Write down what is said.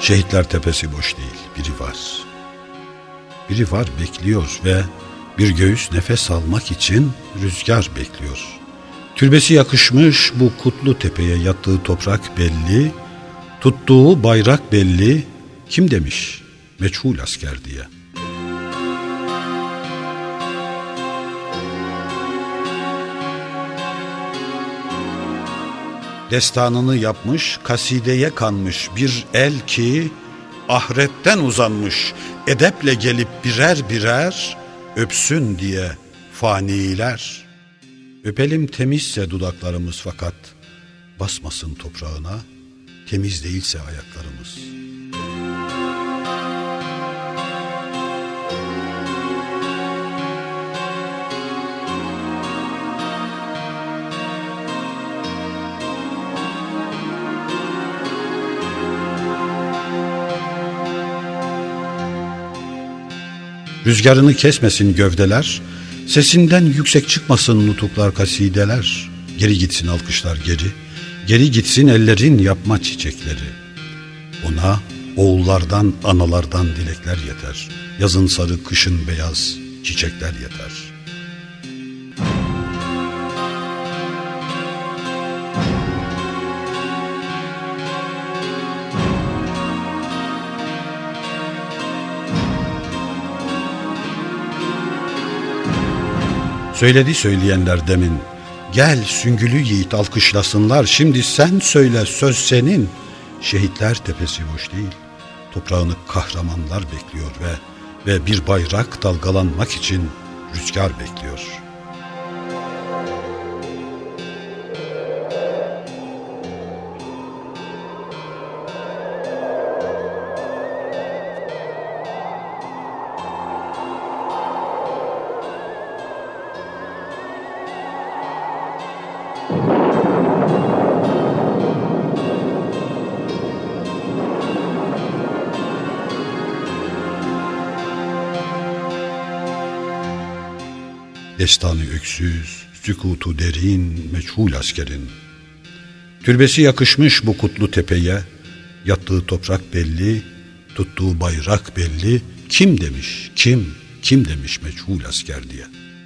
Şehitler tepesi boş değil, biri var. Biri var bekliyor ve bir göğüs nefes almak için rüzgar bekliyor. Türbesi yakışmış bu kutlu tepeye yattığı toprak belli, tuttuğu bayrak belli, kim demiş meçhul asker diye.'' Destanını yapmış, kasideye kanmış bir el ki ahiretten uzanmış, edeple gelip birer birer öpsün diye faniler. Öpelim temizse dudaklarımız fakat basmasın toprağına, temiz değilse ayaklarımız.'' Rüzgarını kesmesin gövdeler, sesinden yüksek çıkmasın nutuklar kasideler. Geri gitsin alkışlar geri, geri gitsin ellerin yapma çiçekleri. Ona oğullardan, analardan dilekler yeter. Yazın sarı, kışın beyaz çiçekler yeter.'' Söyledi söyleyenler demin. Gel süngülü yiğit alkışlasınlar. Şimdi sen söyle söz senin. Şehitler tepesi boş değil. Toprağını kahramanlar bekliyor ve ve bir bayrak dalgalanmak için rüzgar bekliyor.'' Destanı öksüz, sükutu derin, meçhul askerin. Türbesi yakışmış bu kutlu tepeye, yattığı toprak belli, tuttuğu bayrak belli. Kim demiş, kim, kim demiş meçhul asker diye.''